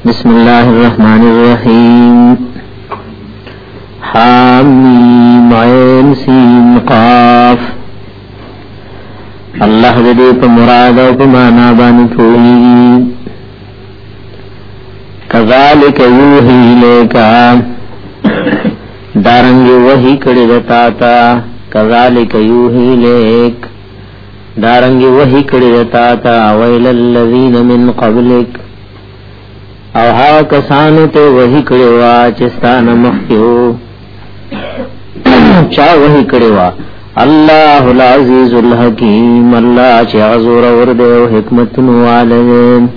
بسم الله الرحمن الرحیم حامیم عین سین قاف الله دې په مراد او په معنا باندې کوي کذالک یوهی لیکا دارنګ وحی کړی دتا تا کذالک یوهی لیک دارنګ وحی کړی دتا تا ویل الذین من قبلک او هغه کسانو ته وحی کړی وا چې ستانه مخکیو چا وحی کړی وا الله العزیز الحکیم الله چې عزور اور دی او حکمت نواله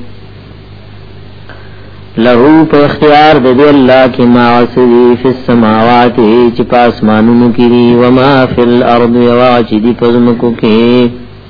له په اختیار د دی الله کې ما وسوی فی السماوات چې پاسمانونو کې وما فی الارض یوا چې دی پزمکو کې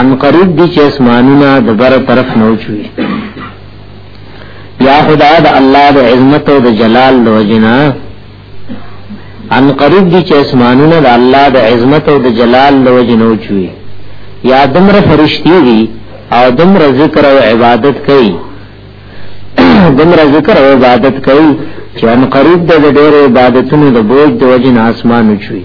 ان قریب دي چې اسمانونه د بر طرف نه وچوي یا خدا د الله د عظمت او د جلال د وجنا ان قریب دي چې اسمانونه د الله د عظمت او د جلال د وجنا وچوي یا دمر فرشتي دي او دمر ذکر او عبادت کوي دمر ذکر او عبادت کوي چې ان قریب د ډېر عبادتونو د بوج د وجنا اسمان وچوي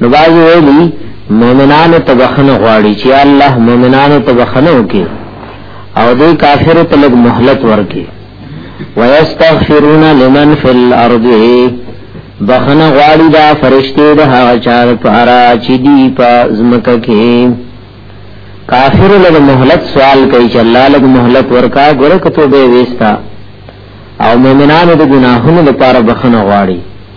نو باز ویلی مومنانو ته بخنه غواړي چې الله مومنانو ته بخنه وکي او دې کافر ته لږ مهلت ورکي ويستغفرون لمن في الارض بخنه غواړي دا فرشته د هغه چار پارا چې دی په زمکه کې کافر لږ مهلت سوال کوي چې الله لږ مهلت ورکا ګره کته به وستا او مومنانو د ګناهونو لپاره بخنه غواړي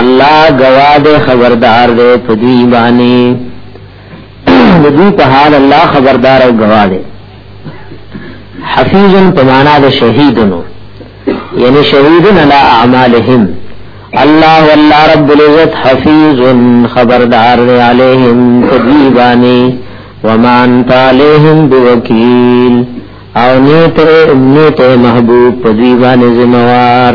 الله گواه دے خبردار دے پدوی بانی دوی په حال الله خبردار او گواه دے حفیظن پمانا دے شہیدنو یعنی شہیدن علا اعمالهم اللہ واللہ رب العزت حفیظ خبردار دے علیہم پدوی بانی وما انت علیہم بوکیل او نیت نیت محبوب پدوی بانی زموار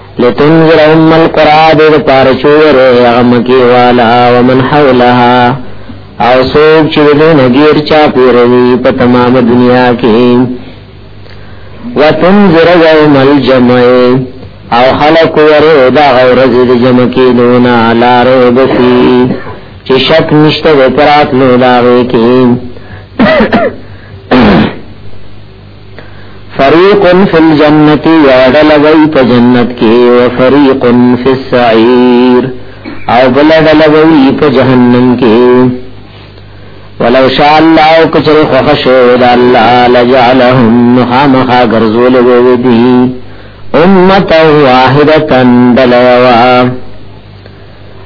لتنذر ام القرى دې پاره چور هغه مکی والا ومن حولها او سوق چې دې نګیر چا پیروي په تمام دنیا کې وتنذر يوم الجمع او خلق وره دا غورز دې جمع کې دونا لارې بسی چې شک نشته پرات نو لاوي کې فریق فی الجنت یوډل وی په جنت کې او فریق فی السعیر او بل ډل وی په جهنم کې ولو شاء الله کچر خخشو د الله لجعلهم مخامخا غرزول وی دی امه واحده دلوا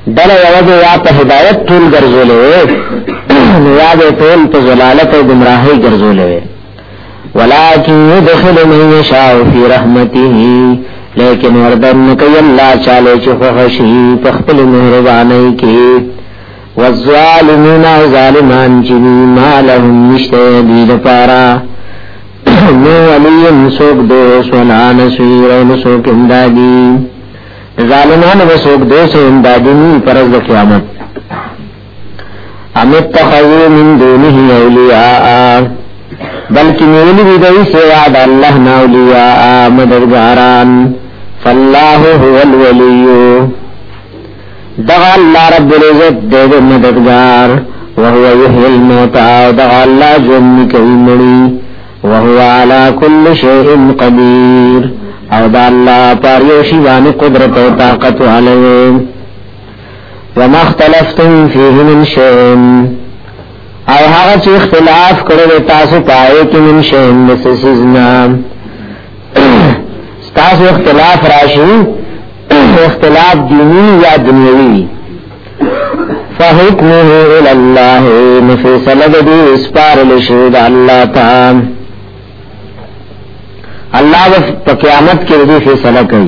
دل یوز یا په هدایت ټول ګرځولې نو یا به ټول په ضلالت او گمراهۍ ګرځولې ولكن يدخل من يشاء في رحمته لیکن وردن کوي الله چاله چې خوشي په خپل مهرباني کې والظالمون ظالمان چې ما لهم نشته دي لپاره نو ولیم سوک دو سونا نسویر و نسوک امدادی ظالمان و سوک دو سو امدادی نی پرز قیامت ام اتخذو من دونه اولیاء بلکی نیولی بی دی سوا دا اللہ نا اولیاء مددگاران فاللہ هو الولیو دغا اللہ رب العزت دے دے مددگار وهو یحی الموتا دغا اللہ جنی کئی مڑی وهو علا کل شیئن قدیر او دا اللہ پاریوشی وانی قدرت و طاقت علیہ وما اختلفتم فيه من شيء او هغه چې اختلاف کړو تاسو پای کې من شيء مسسنا تاسو اختلاف راشي اختلاف دینی یا دنیوی فحکمه الى الله نفیصل دی اسپار لشید اللہ تعالی اللہ و قیامت کے رضی فیصلہ کئی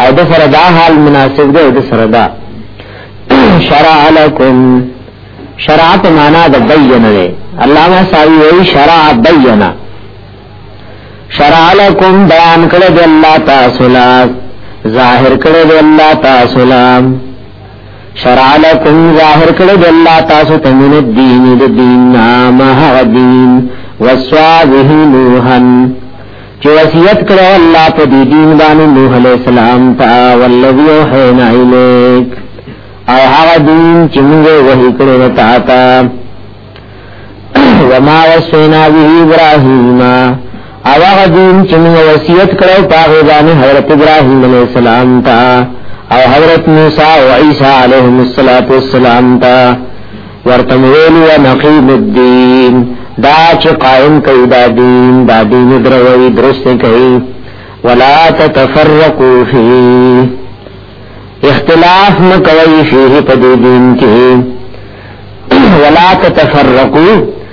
او د سره دا حال مناسب دی د سره دا شرع لكم شرع په معنا د بیان دی علامه ساوی وی شرع بیان شرع لكم بیان کړه د الله تاسو لا ظاهر کړه د الله تاسو لا شرع لكم ظاهر کړه د الله تاسو ته من الدين د دین نام هغه دین وصوا به نوحن چې وصیت کړو الله په دې دین باندې نوح علیہ السلام ته والذي اوحینا الیک او هغه دین چې موږ وحی کړو تا ته وما وصینا به ابراهیم او هغه دین چې موږ وصیت کړو په هغه باندې حضرت ابراهیم علیہ السلام ته او حضرت موسی او عیسی علیهم الصلاۃ والسلام ته ورته ویل و نقیم الدین دا چې قائم کوي دا دین دا دین دروي درست کوي ولا تتفرقوا فيه اختلاف مکوي فيه په دین کې ولا تتفرقوا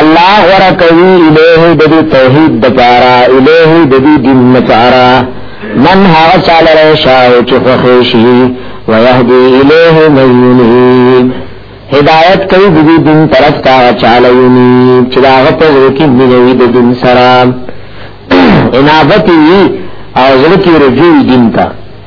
الله غره کوي الیه د دې توحید د پارا الیه د دې دین د پارا من هغه چاله شاو چې خوښي شي ويهدي الیه من ينيب هدایت کوي د دې دین طرف ته چاله یونی چې هغه په ځل کې مینوي د دین سره انابت او ځل کې رجوع دین ته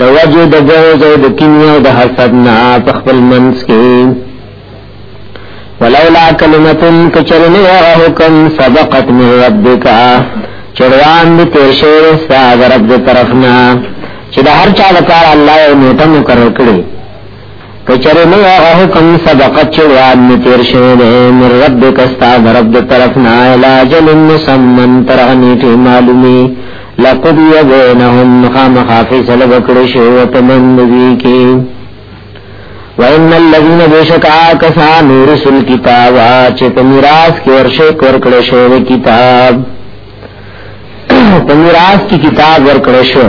د وجه د بغض او د کینې او د حسد نه په خپل منځ کې ولولا کلمه کچرنه حکم سبقت من ربک چروان دې تیر شوی ستاسو رب دې طرفنا چې د هر چا لپاره الله یو نیټه مقرر کړی کچره نه هغه حکم سبقت چې یاد می تیر شوی دی من رب کستا رب د طرف نه علاج مسمن ترغنی ته معلومی لقضی بینهم خامخافی سل وکړی شو وتمن نبی کی وان الذين بشکا کسان رسل کتاب چې په میراث کې ورشه ورکړی شو کتاب په میراث کې کتاب ورکړی شو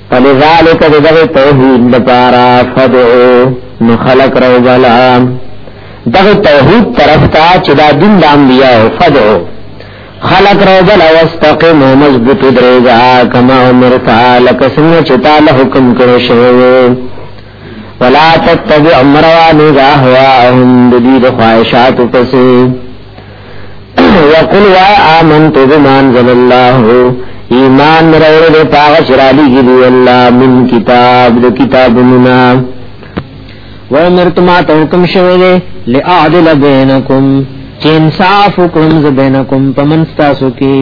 فلذالک دغه توحید لپاره فدعو نو خلق رو بلا دغه توحید طرف ته چې دا دین د انبیاء فدعو خلق رو بلا واستقم مضبوط درېږه کما امرتا لکه څنګه چې تعالی حکم کړی شوی ولا تتبع امروان غاهواهم ددی د خواهشات پسې وقل وای آمنت بما انزل الله ایمان راوړ دې پاغ شرالی کې دی الله من کتاب د کتابنا و امرت ما ته حکم شوه دې لاعدل بینکم چې انصاف وکړم ز بینکم پمن تاسو کې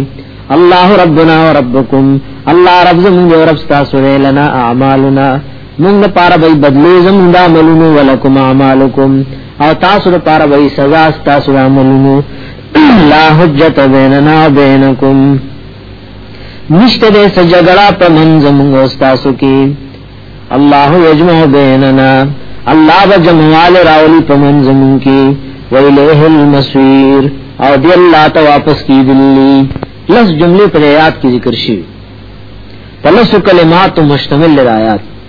الله ربنا و ربکم الله رب زموږ او رب تاسو لنا اعمالنا موږ لپاره به بدلی زموږ د عملونو ولکم اعمالکم او تاسو لپاره وای سزا تاسو عملونو لا حجت بیننا و بینکم نشته دې سجګړه په منځ موږ او تاسو کې الله یجمع بیننا الله وجمعال راولی په منځ موږ کې ویلیه المسویر او دی الله ته واپس کیدلی لس جملې پر آیات کې ذکر شوی په لس کلمات مشتمل آیات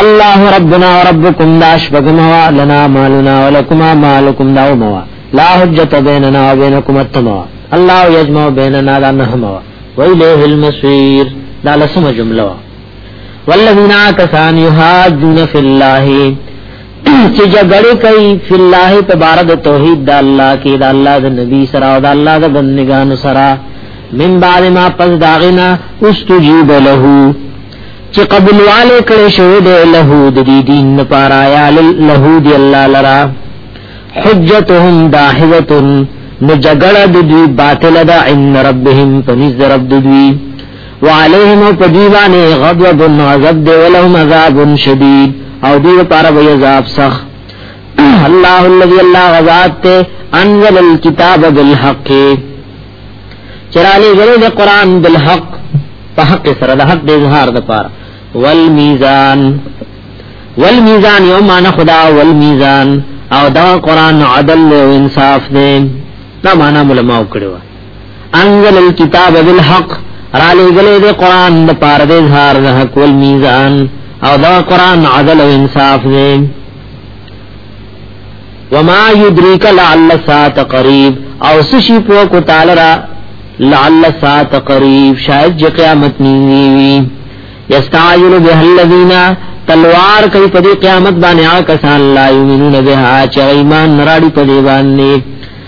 الله ربنا وربكم دا شپږم وا لنا مالنا ولکما مالکم دا وموا لا حجت بیننا وبینکم التموا الله يجمع بيننا دا نهما وإليه المصير دا لسم جملوا والذين آكسان یحاجون في الله چې جګړه کوي فی الله تبارک توحید د الله کې د الله د نبی سره او د الله د بندگانو سره من بعد ما پس داغنا استجیب له چې قبول والے کړي شوی دی له د دې دین لپاره یا له دی الله لرا حجتهم داحزتن نو جګړه د دوی باطل ده ان ربهم فنذ رب دوی وعليهم فديوان غضب عذاب دي ولهم عذاب شديد او دي لپاره وي عذاب سخ الله الذي الله غزاد انزل الكتاب بالحق چرالی غلی د قران بالحق په حق سره د حق د اظهار د پاره والميزان والميزان یوم انا خدا والميزان او دا قران عدل او انصاف دی دا معنا علماء کړو انزل الكتاب بالحق را لګلې د قران د پار د اظهار د حق ول میزان او دا قران عدل او انصاف دی وما يدريك لعل الساعه قريب او سشي پو کو تعالی را لعل الساعه قريب شاید چې قیامت نیوي یستعجل به الذين تلوار کوي په قیامت باندې آ کسان لا یمنون به چې ایمان نراړي په دی باندې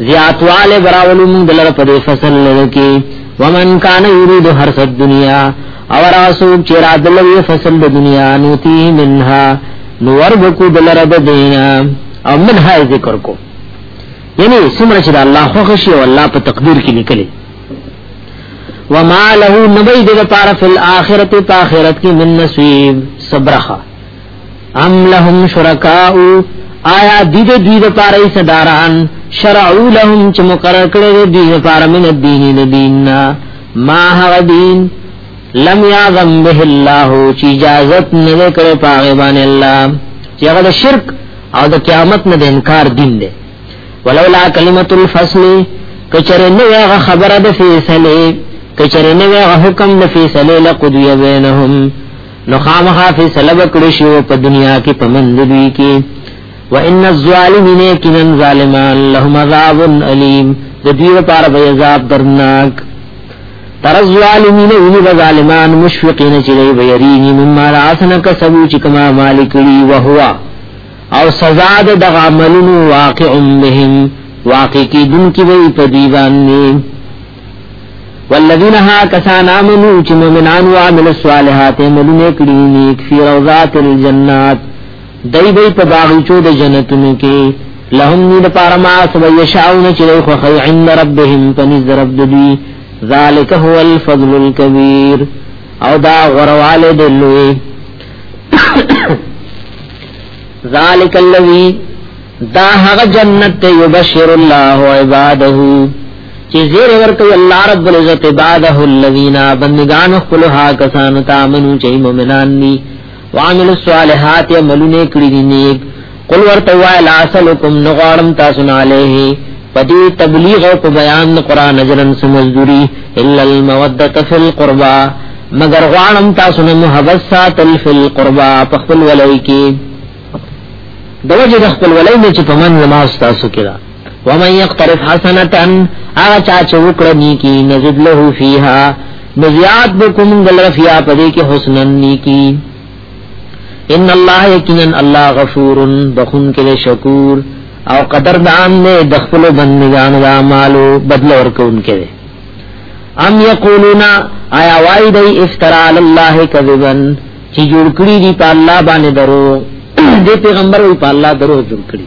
زیاتواله براولو موږ دلر په دې فصل لکه ومن کان یرید هر صد دنیا او راسو چې را دلوي فصل د دنیا نوتی منها نو وربکو دلر د دینا او منها ذکر کو یعنی سمره چې الله خو خشي او الله په تقدیر کې لیکلي وما له نبی دې لپاره فل اخرت په اخرت کې من نصیب صبرخه ام لهم شرکاء آیا دی د دوی د پاره صداران شرعو لهم چې مقرر کړی دی دوی د پاره من الدین د دین ما هغه دین لم یعظم به الله چې اجازه نه کړې پاغه باندې الله چې هغه د شرک او د قیامت نه د انکار دین دی ولولا کلمۃ الفصل کچره نو هغه خبره د فیصله کچره نو هغه حکم د فیصله لقد یبینهم نو خامخا فیصله وکړي شو په دنیا کې پمند دوی کې وان الظالمین کینن ظالمان لهم عذاب الیم د دې لپاره به عذاب درناک تر الظالمین وی د ظالمان مشفقین چې دی ویریږي مما راسن کسبو چې کما مالک لی وهو او سزا د دغه عملونو واقع بهم واقع کی دن کی وی په دی باندې والذین ها کسان آمنو چې مؤمنان او عامل الصالحات ملونه کړی نیک فی روضات الجنات دای به په باغچو د جنتونو کې لهم نی د پاره ما سو یشاؤن چې خو خی عند ربهم پنځ رب دوی ذالک هو الفضل الكبیر او دا غرواله د لوی ذالک الذی دا هغه جنت یبشر الله عباده چې زیر ورکوي الله رب العزت عباده الذين بندگان خپلها کسانو ته امنو چې مؤمنان دي وعمل الصالحات عملونه کړی دي نیک قل ورته وای لا سلکم نغارم تاسو نه عليه پدې تبلیغ او بیان قران اجرن سمزدوري الا الموده في القربى مگر غوانم تاسو نه محبت ساتل في القربى په خپل ولای کې دوجه خپل ولای نه چې په من نماز تاسو کې ومن یقترف حسنتا اغا چا چوکر نیکی نزد له فیها نزیاد بکم گلرفیا پدے کی حسنا نیکی ان الله یقینا الله غفور بخون کې شکور او قدر دان نه د خپل بندگان د اعمالو بدل ورکون کې ام یقولون آیا وای دی افترا علی الله کذبا چې جوړ کړی دی په الله باندې درو دې پیغمبر وی په الله درو جوړ کړی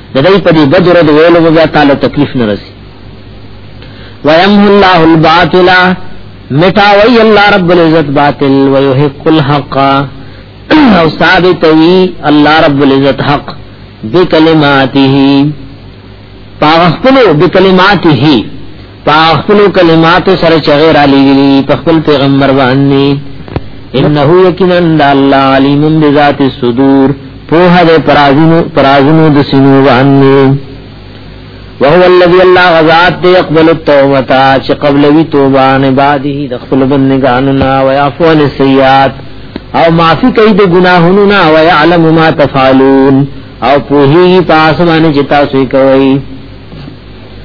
د دې په دې بدر د ویلو بیا تعالی تکلیف نه رسی ويمه الله الباطل مټاوي الله رب العزت باطل ويحق الحق او ثابتوي الله رب العزت حق بکلماته پاغخپلو بکلماته پاخپل کلمات سره چغه را لګلی په خپل پیغمبر باندې انه یقینا الله علیم بذات الصدور په هغه پرازینو پرازینو د سینو باندې وهو الذي الله غزاد يقبل التوبه چې قبلوي توبه عن عباده د خپل بندگانو نا او يعفو عن السيئات او معافي کوي د ګناهونو نا او يعلم ما تفعلون او په هي تاسو باندې چې تاسو کوي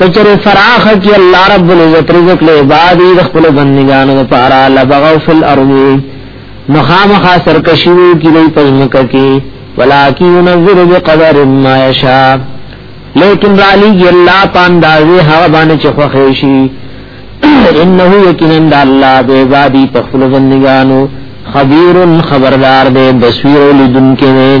کچره فراخ کی الله رب العزت رزق له عبادی د خپل بندگانو لپاره لبغوا فی الارض مخامخا سرکشی کی دی پزمک کی ولکی ينزل بقدر ما یشاء لیکن رالی کی الله پاندازه هغه باندې چې خوښ شي انه یقینا الله به عبادی په خپل بندگانو خبیر خبردار دے بصیر لدن کې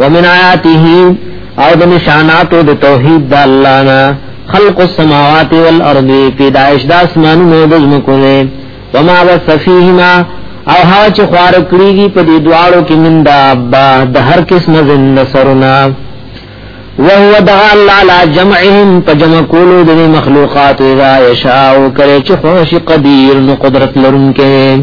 ومن آیاته او د نشاناتو د توحید د الله نه خلق السماوات والارض پیدائش د اسمانونو د زمکو نه وما بث فیهما او ها چې خوار کړیږي په دې دواړو کې من دا ابا د هر قسم زند سرنا وهو دعا الله لا جمعهم فجمع کولو د مخلوقات اذا یشاء کرے چې خوش قدیر نو قدرت لرونکې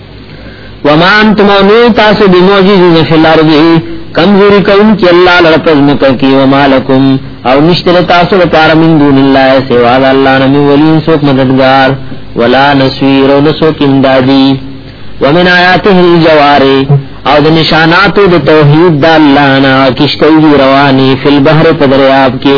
وما انتم نو تاسو د معجزین فی الارض کمزوری کون کی الله لپس مکه کی وما لکم او نشتر تاسو لپاره من دون الله سوا د الله نه ولی سوک مددگار ولا نسویر او نسوک امدادی ومن آیاته الجوار او د نشاناتو د توحید د الله نه کشتوی رواني فی البحر پدریاب کې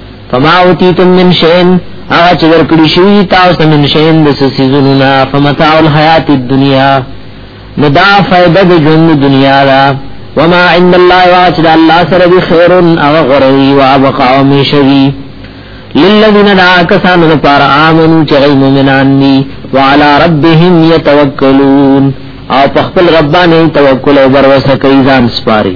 فما اوتیتم من شین هغه چې ورکړی شوی تاسو ته من شین د سيزونو نه فمتاع الحیات الدنیا ندا فائدہ د ژوند دنیا را وما عند الله واجد الله سره به خیر او غری او ابقا او مشری للذین دعاکسان لپاره امنو چې غی مومنان دي وعلى ربهم يتوکلون او په خپل رب باندې توکل او باور وسه کوي ځان سپاري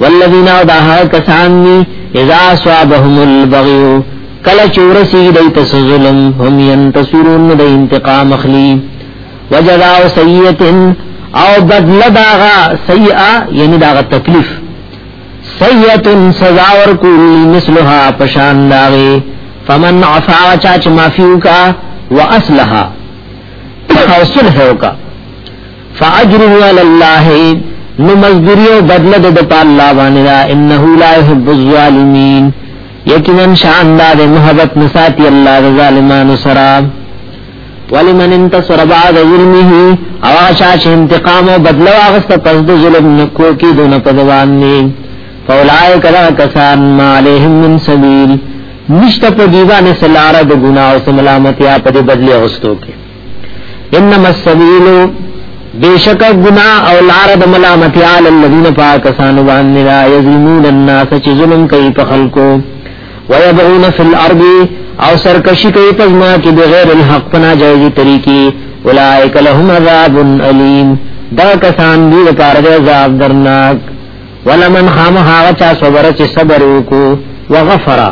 والذین او دا هغه کسان دي اذا اصابهم البغي کله چورسی دی تس ظلم هم ينتصرون د انتقام اخلي وجزاء سیئه او بدل داغا سیئه یعنی داغا تکلیف سیئه سزا ور کول مثلها پشان داغه فمن عفا چاچ معفو کا واصلها او صلح کا فاجره علی الله نو مزدوری او بدله د په الله باندې دا انه لا يحب الظالمین یقینا شان دا د محبت نساتی الله د ظالمانو سره ولمن انتصر بعد ظلمه او شاش انتقام او بدله واغست پس د ظلم نکو کی دون په دوان نه فولائک لا کسان ما علیهم من سبیل نشته په دیوانه سلاره د ګناه او ملامتیا په بدله واغستو کې انما السبيل بیشک گنا او لار د ملامت علی الذین پاکسان باندې لا یظلمون الناس چې ظلم کوي په خلکو ويبغون فی الارض او سرکشی کوي په ما کې بغیر الحق پنا جایز طریقې اولائک لهم عذاب الیم دا کسان دی لپاره د عذاب درناک ولمن خامها چا صبر چې صبر وکړو وغفرا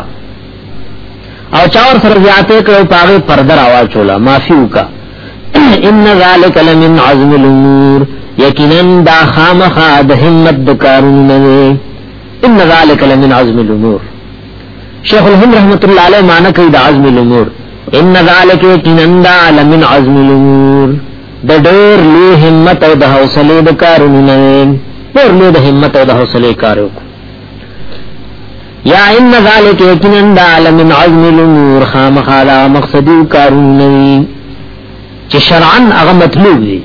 او چا ور سره زیاته کړو پاغه پردر आवाज چولا معافي وکا ان ذالک لمن عزم الامور یقینا دا خامخا د همت د کارونه نه ان ذالک لمن عزم الامور شیخ الهند رحمت الله علیه معنی کوي د عزم الامور ان ذالک یقینا دا لمن عزم الامور د ډېر لوی همت او د حوصله د کارونه نه ډېر لوی د همت او د حوصله کارو یا ان ذالک یقینا دا لمن عزم الامور خامخا دا مقصدی کارون نوی چه شرعا اغا مطلوب دی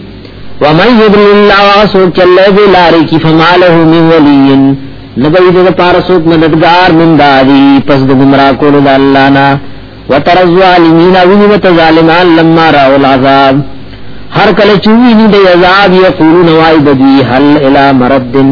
ومن یدل اللہ واسو چلے بے لاری کی فما له من ولی نبی دے پارسوک مددگار من دادی پس دے گمراہ کولو دا اللہ نا وتر الظالمین وینت ظالمان لما راو العذاب ہر کل چوینی دے عذاب یقولون وائی بدی حل الى مردن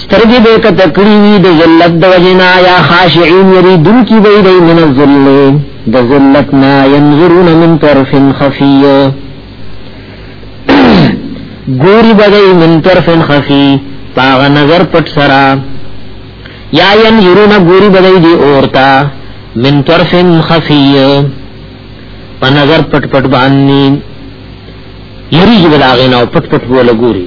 سترګې به کتکړی وي د ذلت د وجنا یا خاشعين یری دن کی وی دی من الذل د ذلت نا ينظرون من طرف خفي ګوري بدای من طرف خفي پاغ نظر پټ سرا یا ينظرون ګوري بدای دی اورتا من طرف خفي په نظر پټ پټ باندې یری جبل اغه نو پټ پټ بوله ګوري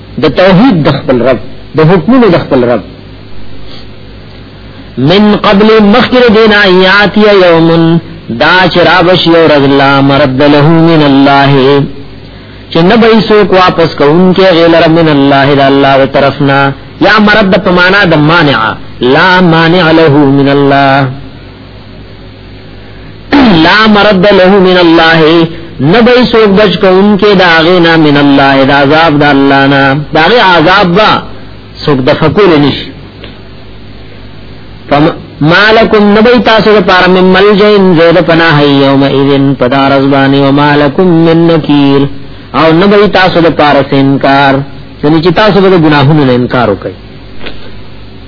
د توحید د خپل رب د حکمونو د خپل رب من قبل مخکر دینا یاتی یوم دا چرابش یو رض اللہ مرد له من اللہ چې نبی سوک واپس کوونکې غیلر من الله د الله طرفنا یا مرد په معنا د مانع لا مانع له من الله لا مرد له من الله نبی سوک بچ کون کے داغینا من اللہ دا عذاب دا اللہ نا داغی عذاب با سوک دفکول نش مالکم نبی تاسو دا پارا من ملجین زید پناہی یوم ایدن پدار ازبانی ومالکم من نکیر او نبی تاسو دا پارا سے انکار یعنی چی تاسو دا گناہون انکارو کئی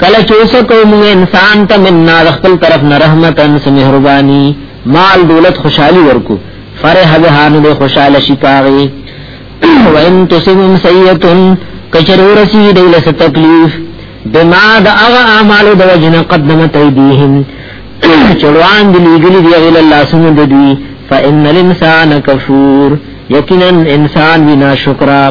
کله چې اوس کوم انسان ته مننا خپل طرف نه رحمت ان سم مهرباني مال دولت خوشحالي ورکو فرح بها نو خوشاله شي پاغي وان تصبهم سيئه کچرو رسی دی لس تکلیف بما دا اغا اعمالو دا وجنا قدمت ایدیهم چلوان دی لیگلی دی اغیل اللہ سنو دوی فإن الانسان کفور یقینا انسان بنا شکرہ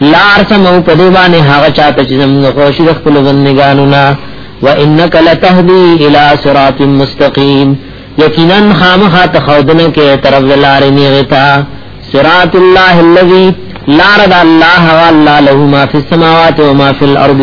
لار سمو په دی باندې هغه چاته چې زموږ خوشی د خپل بندګانو نه و انک لتهدی الی صراط مستقیم یقینا خامخا تخودنه کې طرف لارې نیغتا صراط الله الذی لار د الله والله له ما فی السماوات و ما فی الارض